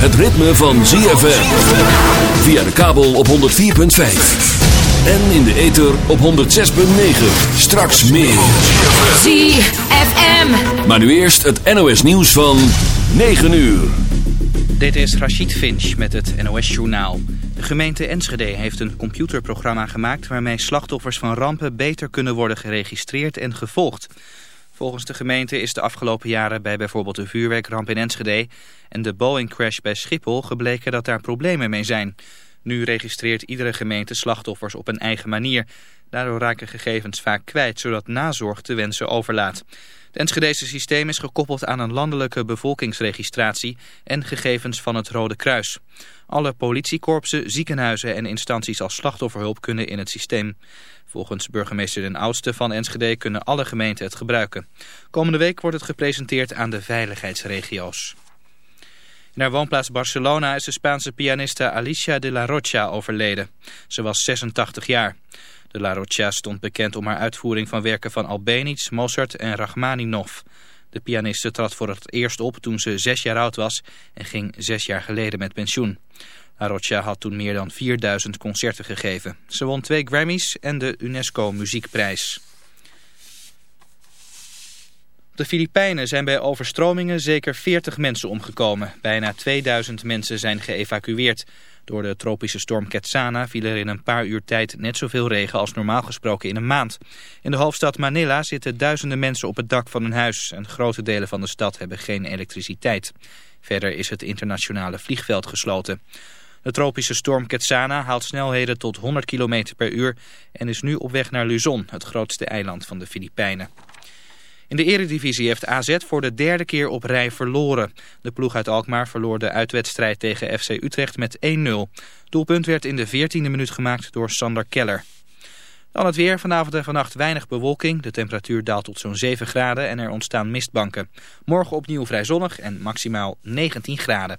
het ritme van ZFM. Via de kabel op 104.5. En in de ether op 106.9. Straks meer. ZFM. Maar nu eerst het NOS nieuws van 9 uur. Dit is Rachid Finch met het NOS Journaal. De gemeente Enschede heeft een computerprogramma gemaakt... waarmee slachtoffers van rampen beter kunnen worden geregistreerd en gevolgd. Volgens de gemeente is de afgelopen jaren bij bijvoorbeeld de vuurwerkramp in Enschede... en de Boeing-crash bij Schiphol gebleken dat daar problemen mee zijn. Nu registreert iedere gemeente slachtoffers op een eigen manier. Daardoor raken gegevens vaak kwijt, zodat nazorg te wensen overlaat. Het Enschedese systeem is gekoppeld aan een landelijke bevolkingsregistratie en gegevens van het Rode Kruis. Alle politiekorpsen, ziekenhuizen en instanties als slachtofferhulp kunnen in het systeem. Volgens burgemeester Den Oudste van Enschede kunnen alle gemeenten het gebruiken. Komende week wordt het gepresenteerd aan de veiligheidsregio's. In haar woonplaats Barcelona is de Spaanse pianiste Alicia de la Rocha overleden. Ze was 86 jaar. De La Rocha stond bekend om haar uitvoering van werken van Albeniz, Mozart en Rachmaninov. De pianiste trad voor het eerst op toen ze zes jaar oud was en ging zes jaar geleden met pensioen. La Rocha had toen meer dan 4000 concerten gegeven. Ze won twee Grammys en de UNESCO Muziekprijs. De Filipijnen zijn bij overstromingen zeker 40 mensen omgekomen. Bijna 2000 mensen zijn geëvacueerd. Door de tropische storm Ketsana viel er in een paar uur tijd net zoveel regen als normaal gesproken in een maand. In de hoofdstad Manila zitten duizenden mensen op het dak van hun huis en grote delen van de stad hebben geen elektriciteit. Verder is het internationale vliegveld gesloten. De tropische storm Ketsana haalt snelheden tot 100 km per uur en is nu op weg naar Luzon, het grootste eiland van de Filipijnen. In de eredivisie heeft AZ voor de derde keer op rij verloren. De ploeg uit Alkmaar verloor de uitwedstrijd tegen FC Utrecht met 1-0. Doelpunt werd in de 14e minuut gemaakt door Sander Keller. Dan het weer. Vanavond en vannacht weinig bewolking. De temperatuur daalt tot zo'n 7 graden en er ontstaan mistbanken. Morgen opnieuw vrij zonnig en maximaal 19 graden.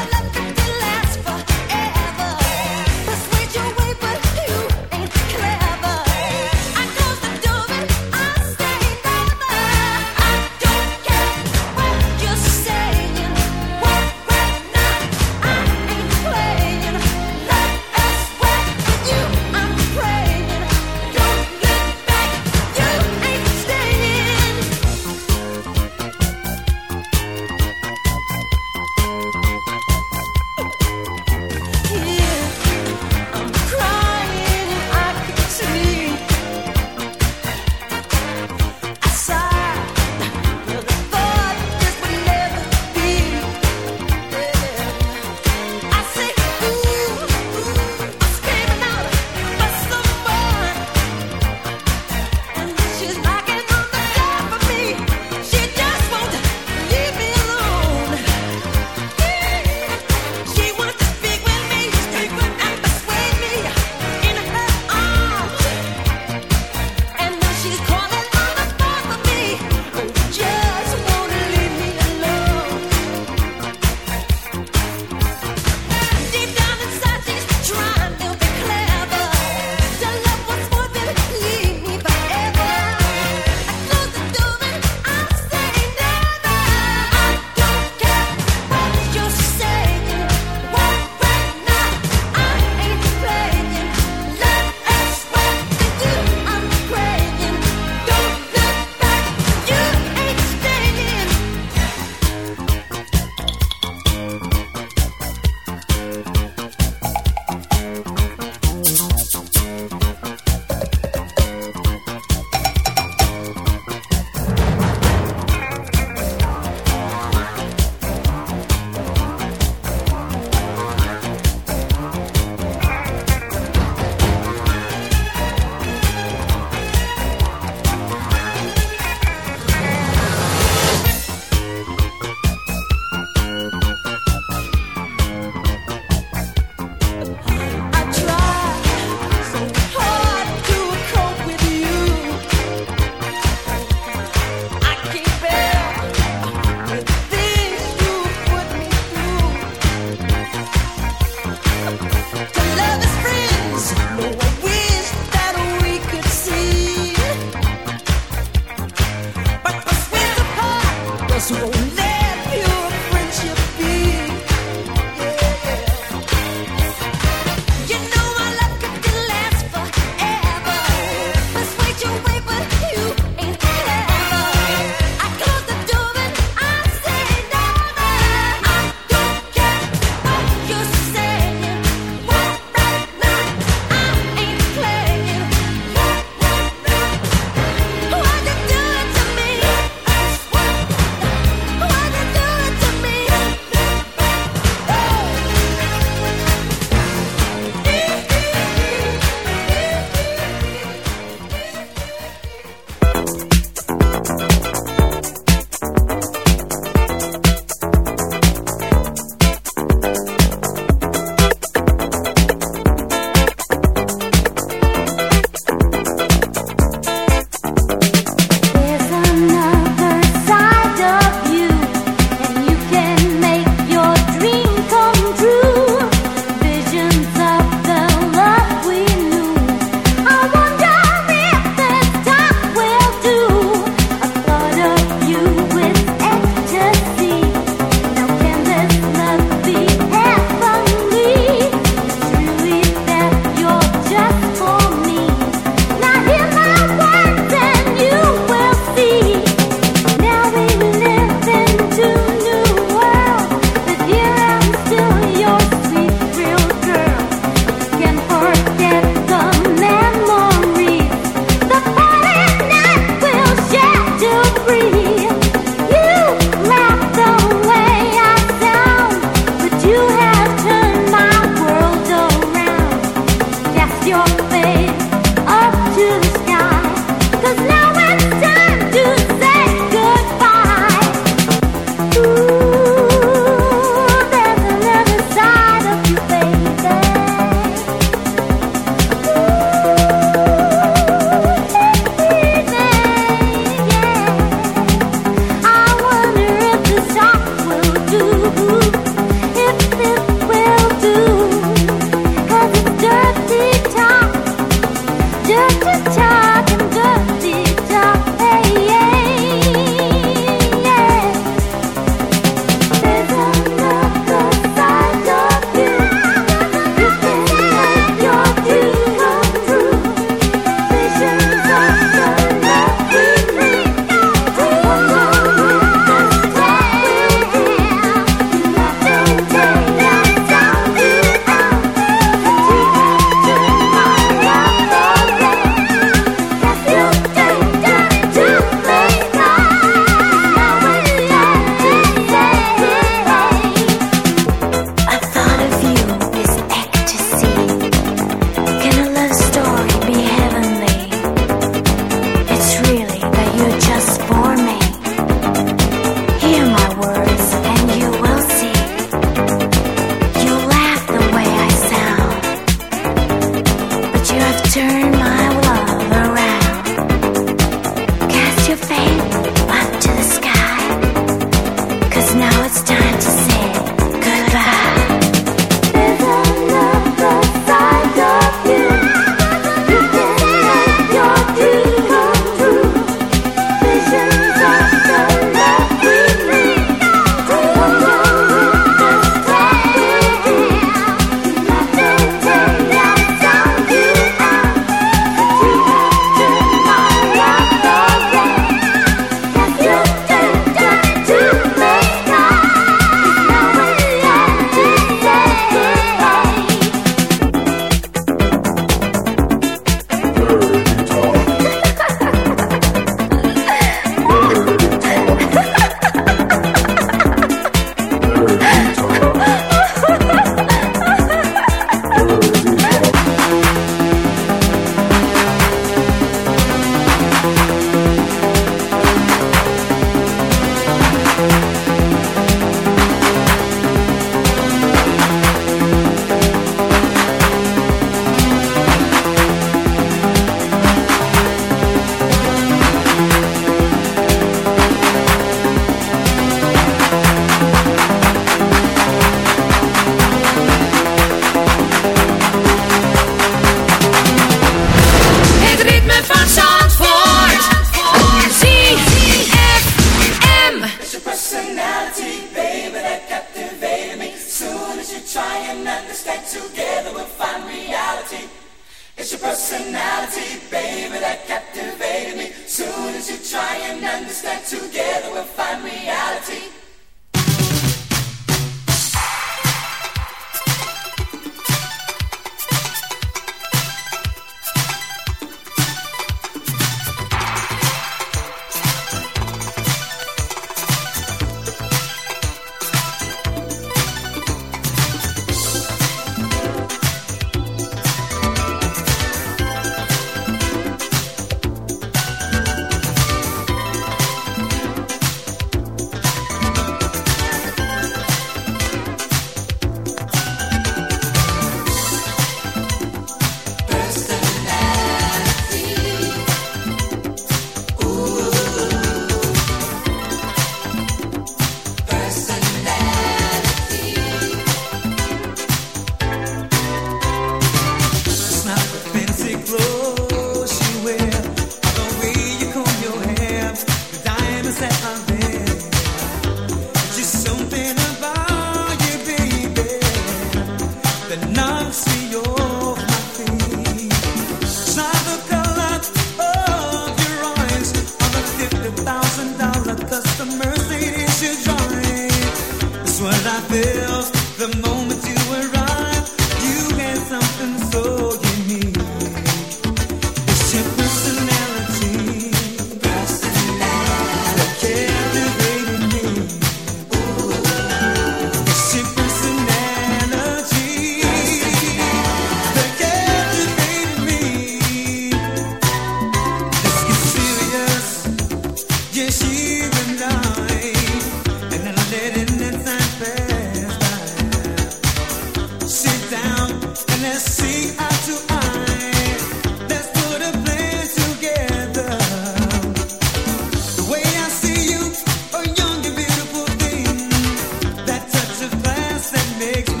makes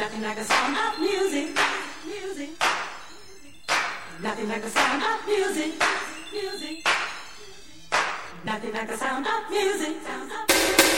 Nothing like the sound of music. Music. Nothing like the sound of music. Music. Nothing like the sound of music. Sound of music.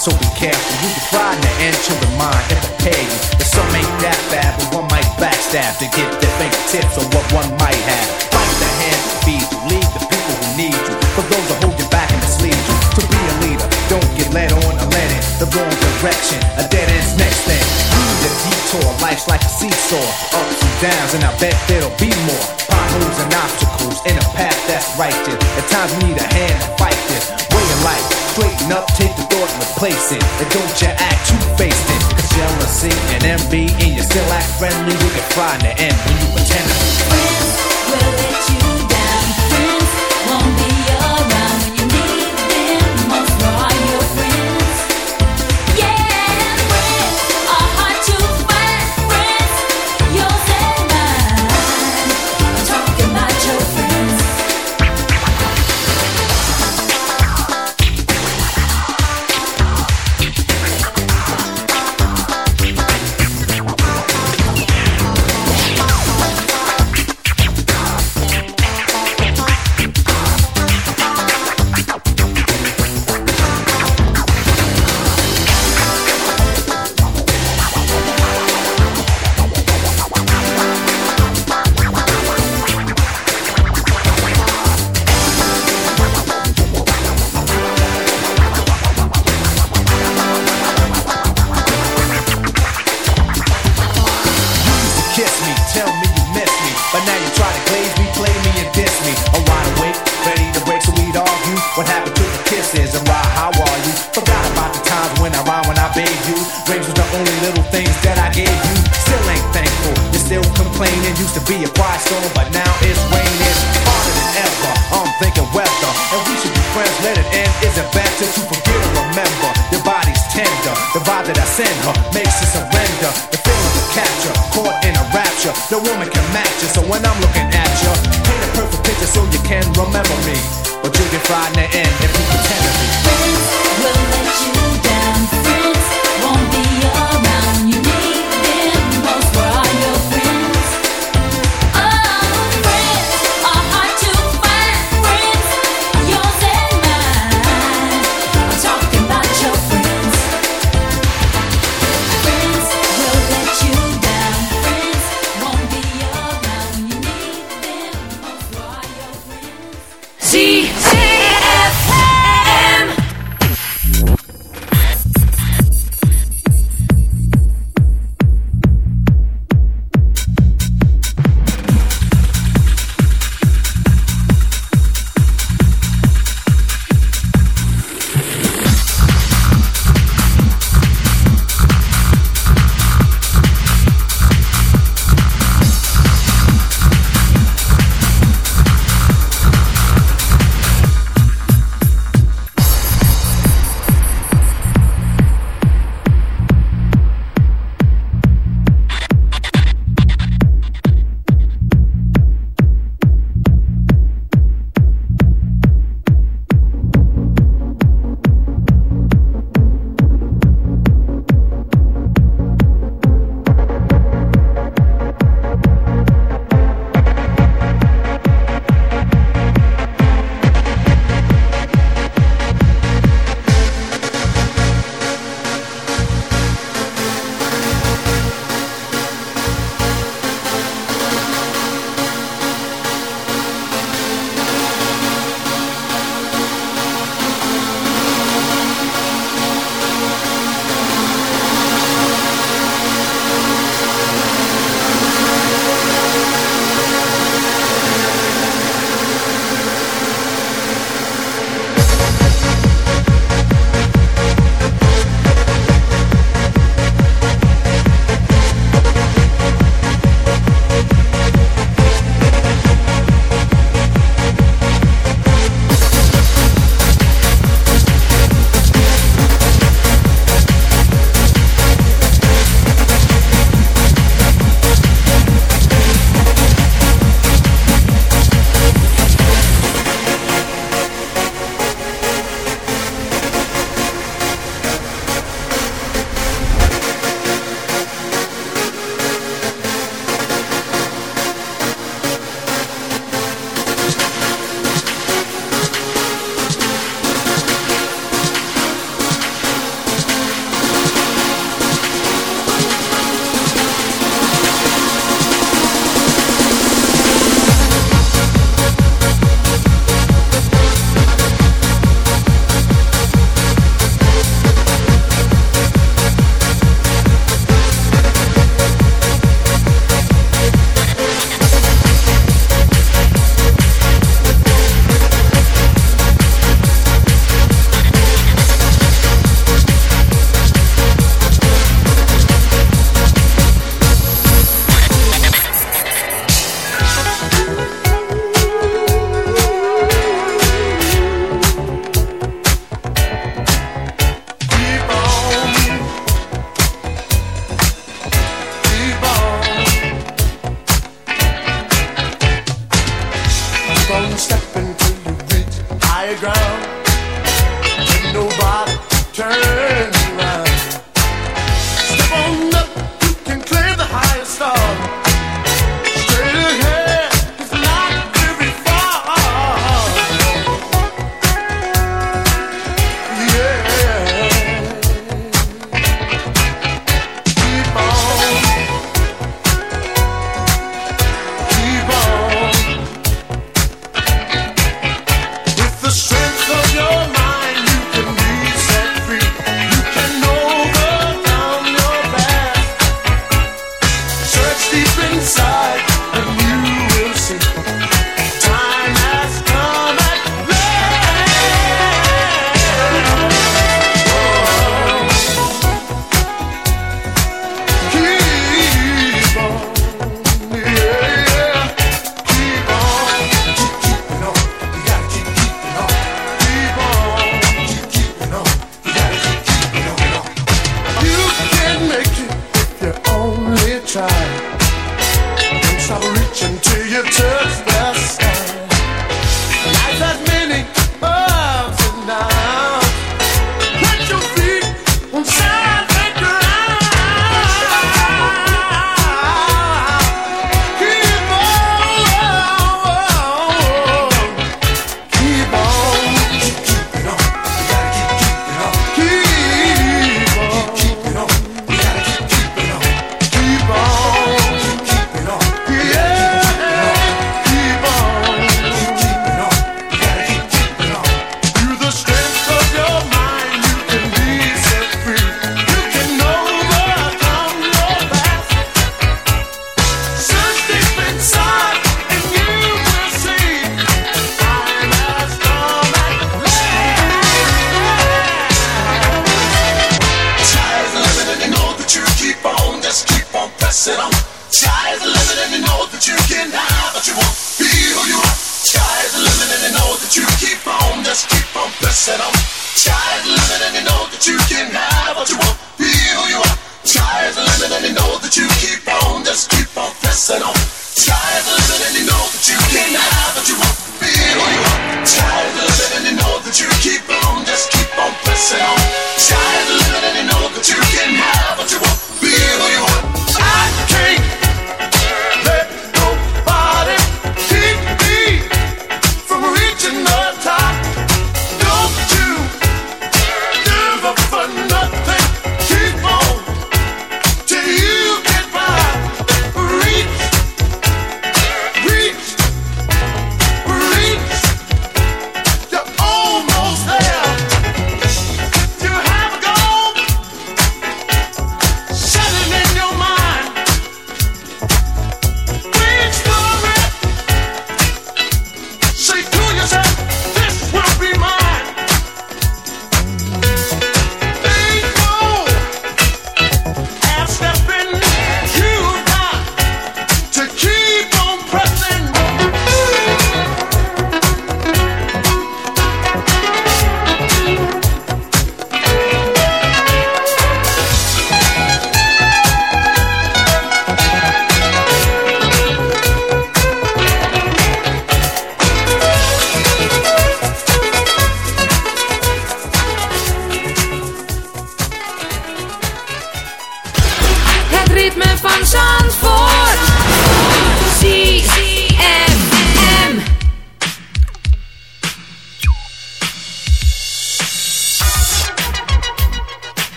so be careful. You can find the end to the mind if I pay you. The some ain't that bad, but one might backstab to get their fingertips on what one might have. Fight the hand to feed you, lead the people who need you. For those that hold you back and mislead you. To be a leader, don't get led on or led in the wrong direction. A dead end's next thing. Need a detour, life's like a seesaw. Ups and downs, and I bet there'll be more. Potholes and obstacles in a path that's righteous. At times we need a hand to fight this. Straighten up, take the thought and replace it. And don't you act two-faced it. Cause jealousy and envy, and you still act friendly. You can find the end when you pretend to. Friends will let you but now it's raining harder than ever. I'm thinking weather, and we should be friends. Let it end. Is it better to forget or remember? Your body's tender. The vibe that I send her makes her surrender. The feeling to capture, caught in a rapture. No woman can match you. So when I'm looking at you, paint a perfect picture so you can remember me. But get fried in the end if you pretend to be. Friends will let you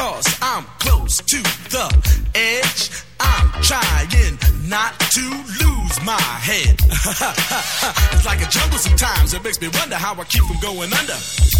cause I'm close to the edge. I'm trying not to lose my head. it's like a jungle sometimes. It makes me wonder how I keep from going under.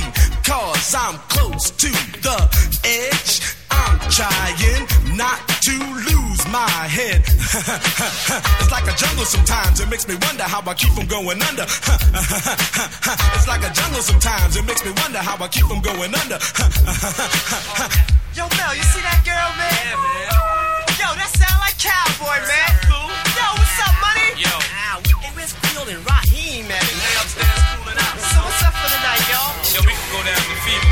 cause I'm close to the edge. I'm trying not to lose my head. it's like a jungle sometimes, it makes me wonder how I keep from going under. it's like a jungle sometimes, it makes me wonder how I keep from going under. Yo, Mel, you see that girl, man? Yeah, man. Yo, that sound like cowboy, man. Yo, what's up, money? Yo, it was feeling right. down the female.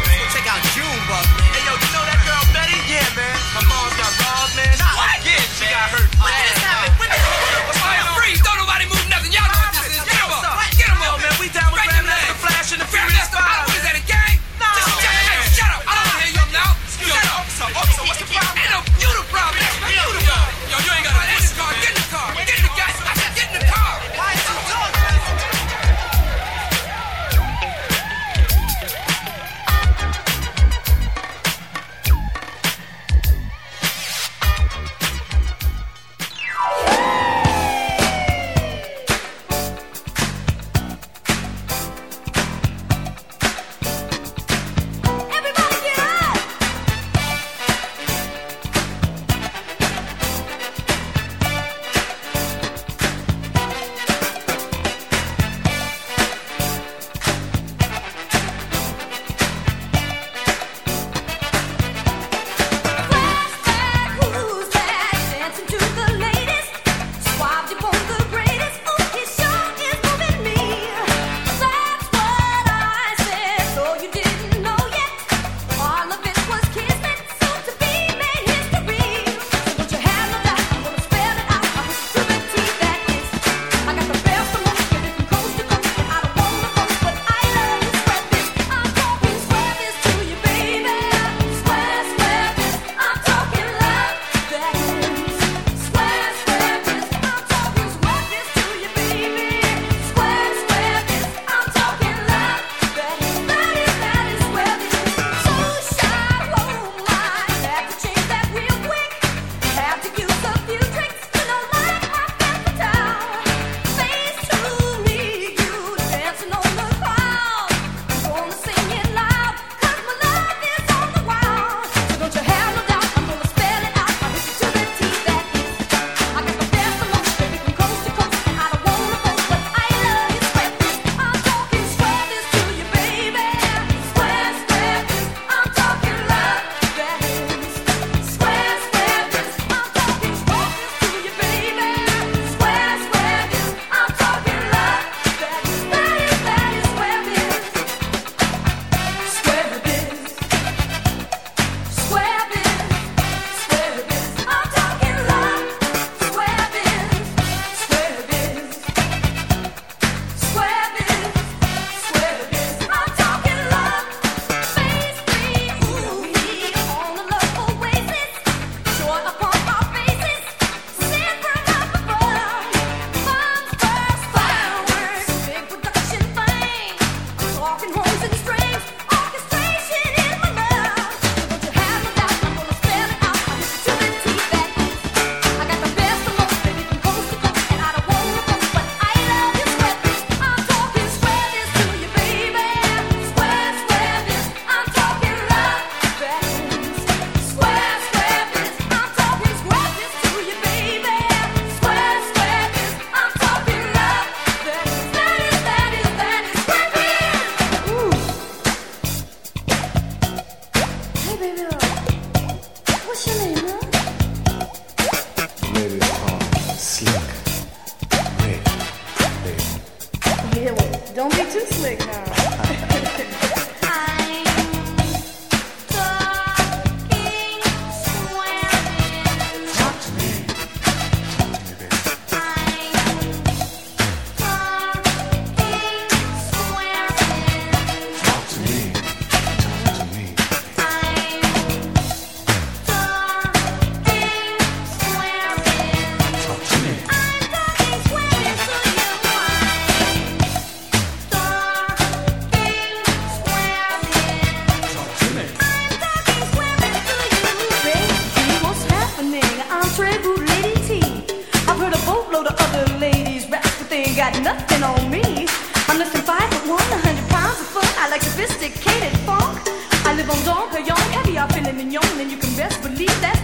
nothing on me. I'm lifting five foot one, a hundred pounds of fun. I like sophisticated funk. I live on Don Perignon, caviar, filet mignon, and you can best believe that